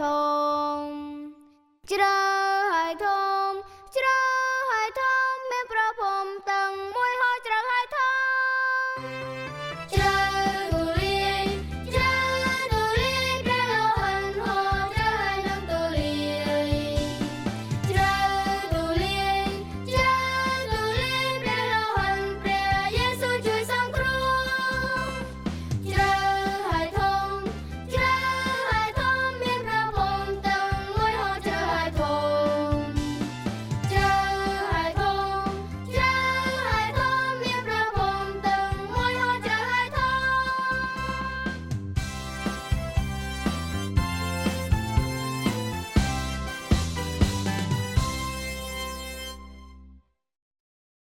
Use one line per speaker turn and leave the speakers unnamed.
ធំជ្